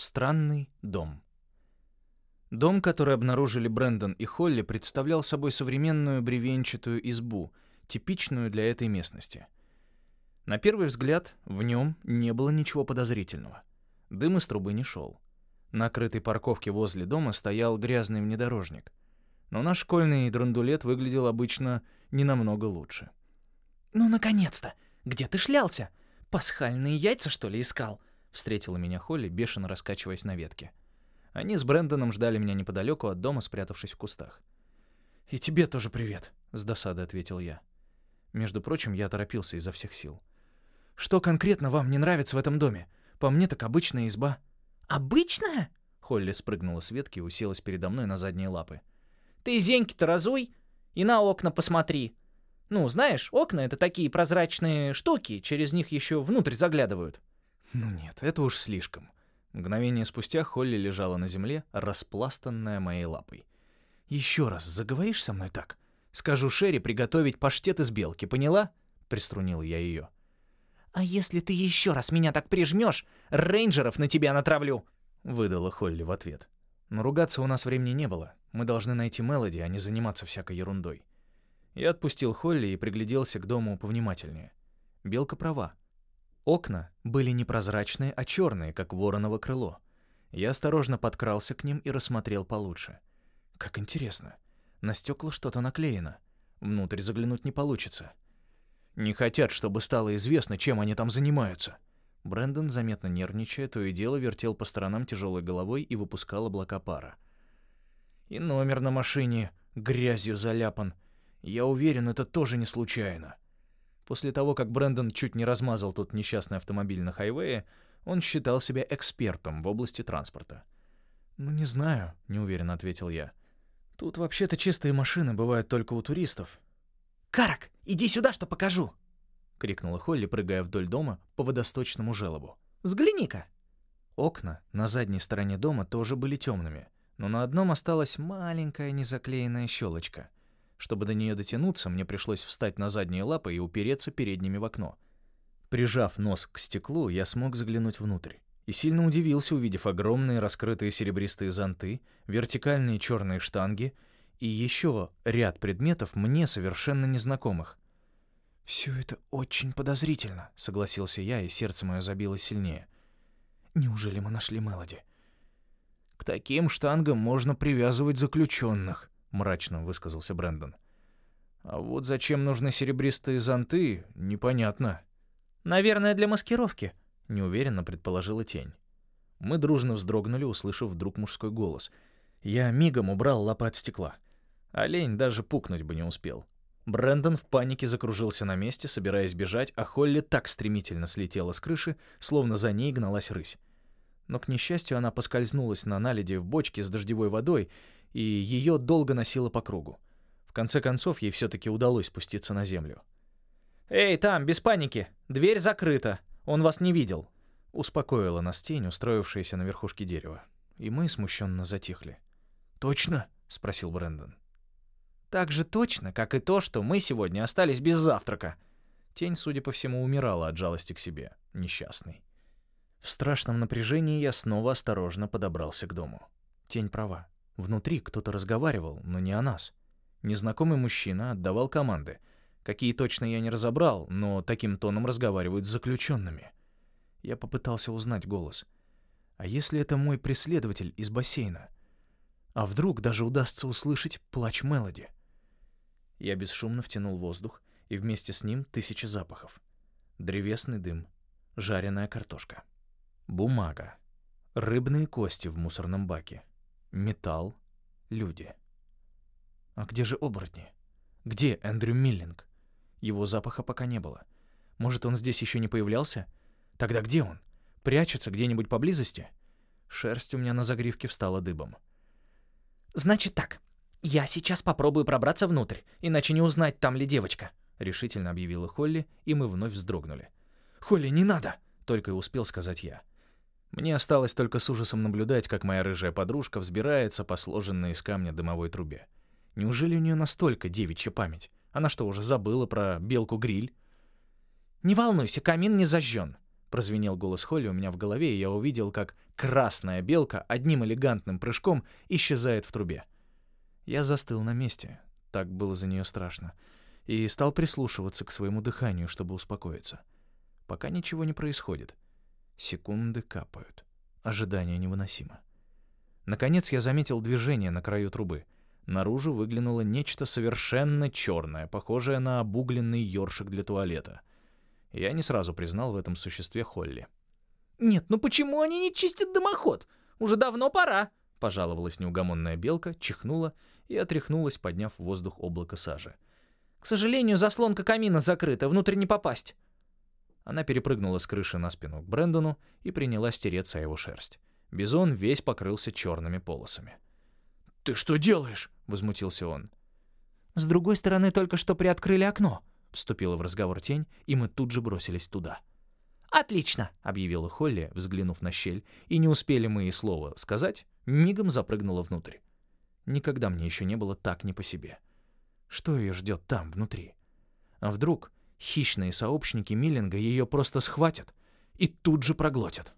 Странный дом. Дом, который обнаружили Брэндон и Холли, представлял собой современную бревенчатую избу, типичную для этой местности. На первый взгляд в нем не было ничего подозрительного. Дым из трубы не шел. На крытой парковке возле дома стоял грязный внедорожник. Но наш школьный драндулет выглядел обычно не намного лучше. «Ну, наконец-то! Где ты шлялся? Пасхальные яйца, что ли, искал?» Встретила меня Холли, бешено раскачиваясь на ветке. Они с Брэндоном ждали меня неподалеку от дома, спрятавшись в кустах. «И тебе тоже привет», — с досадой ответил я. Между прочим, я торопился изо всех сил. «Что конкретно вам не нравится в этом доме? По мне так обычная изба». «Обычная?» Холли спрыгнула с ветки и уселась передо мной на задние лапы. «Ты зеньки-то разуй и на окна посмотри. Ну, знаешь, окна — это такие прозрачные штуки, через них еще внутрь заглядывают». «Ну нет, это уж слишком. Мгновение спустя Холли лежала на земле, распластанная моей лапой. «Еще раз заговоришь со мной так? Скажу Шерри приготовить паштет из белки, поняла?» — приструнил я ее. «А если ты еще раз меня так прижмешь, рейнджеров на тебя натравлю!» — выдала Холли в ответ. Но ругаться у нас времени не было. Мы должны найти Мелоди, а не заниматься всякой ерундой. Я отпустил Холли и пригляделся к дому повнимательнее. Белка права. Окна были не прозрачные, а черные, как вороново крыло. Я осторожно подкрался к ним и рассмотрел получше. Как интересно. На стекла что-то наклеено. Внутрь заглянуть не получится. Не хотят, чтобы стало известно, чем они там занимаются. Брэндон, заметно нервничая, то и дело вертел по сторонам тяжелой головой и выпускал облака пара. И номер на машине грязью заляпан. Я уверен, это тоже не случайно. После того, как Брэндон чуть не размазал тот несчастный автомобиль на хайвее, он считал себя экспертом в области транспорта. «Ну, не знаю», — неуверенно ответил я. «Тут вообще-то чистые машины бывают только у туристов». «Карак, иди сюда, что покажу!» — крикнула Холли, прыгая вдоль дома по водосточному желобу. «Взгляни-ка!» Окна на задней стороне дома тоже были темными, но на одном осталась маленькая незаклеенная щелочка — чтобы до нее дотянуться, мне пришлось встать на задние лапы и упереться передними в окно. Прижав нос к стеклу, я смог заглянуть внутрь. И сильно удивился, увидев огромные раскрытые серебристые зонты, вертикальные черные штанги и еще ряд предметов мне совершенно незнакомых. «Все это очень подозрительно», — согласился я, и сердце мое забилось сильнее. «Неужели мы нашли Мелоди?» «К таким штангам можно привязывать заключенных», — мрачно высказался Брэндон. «А вот зачем нужны серебристые зонты, непонятно». «Наверное, для маскировки», — неуверенно предположила тень. Мы дружно вздрогнули, услышав вдруг мужской голос. Я мигом убрал лапы от стекла. Олень даже пукнуть бы не успел. Брэндон в панике закружился на месте, собираясь бежать, а Холли так стремительно слетела с крыши, словно за ней гналась рысь. Но, к несчастью, она поскользнулась на наледи в бочке с дождевой водой и ее долго носило по кругу. В конце концов, ей все-таки удалось спуститься на землю. «Эй, там, без паники! Дверь закрыта! Он вас не видел!» Успокоила нас тень, устроившаяся на верхушке дерева. И мы смущенно затихли. «Точно?» — спросил Брэндон. «Так же точно, как и то, что мы сегодня остались без завтрака». Тень, судя по всему, умирала от жалости к себе, несчастный. В страшном напряжении я снова осторожно подобрался к дому. Тень права. Внутри кто-то разговаривал, но не о нас. Незнакомый мужчина отдавал команды. Какие точно я не разобрал, но таким тоном разговаривают с заключенными. Я попытался узнать голос. А если это мой преследователь из бассейна? А вдруг даже удастся услышать плач Мелоди? Я бесшумно втянул воздух, и вместе с ним тысячи запахов. Древесный дым, жареная картошка, бумага, рыбные кости в мусорном баке, металл, люди. А где же оборотни? Где Эндрю Миллинг? Его запаха пока не было. Может, он здесь еще не появлялся? Тогда где он? Прячется где-нибудь поблизости? Шерсть у меня на загривке встала дыбом. «Значит так, я сейчас попробую пробраться внутрь, иначе не узнать, там ли девочка», — решительно объявила Холли, и мы вновь вздрогнули. «Холли, не надо!» — только и успел сказать я. Мне осталось только с ужасом наблюдать, как моя рыжая подружка взбирается по сложенной из камня дымовой трубе. Неужели у нее настолько девичья память? Она что, уже забыла про белку-гриль? «Не волнуйся, камин не зажжен. Прозвенел голос Холли у меня в голове, и я увидел, как красная белка одним элегантным прыжком исчезает в трубе. Я застыл на месте. Так было за нее страшно. И стал прислушиваться к своему дыханию, чтобы успокоиться. Пока ничего не происходит. Секунды капают. Ожидание невыносимо. Наконец я заметил движение на краю трубы. Наружу выглянуло нечто совершенно черное, похожее на обугленный ёршик для туалета. Я не сразу признал в этом существе Холли. «Нет, ну почему они не чистят дымоход? Уже давно пора!» Пожаловалась неугомонная белка, чихнула и отряхнулась, подняв в воздух облако сажи. «К сожалению, заслонка камина закрыта, внутрь не попасть». Она перепрыгнула с крыши на спину к Брэндону и принялась тереться о его шерсть. Бизон весь покрылся черными полосами. «Ты что делаешь?» — возмутился он. «С другой стороны только что приоткрыли окно», — вступила в разговор тень, и мы тут же бросились туда. «Отлично!» — объявила Холли, взглянув на щель, и не успели мы и слова сказать, мигом запрыгнула внутрь. Никогда мне еще не было так не по себе. Что ее ждет там, внутри? А вдруг хищные сообщники Миллинга ее просто схватят и тут же проглотят?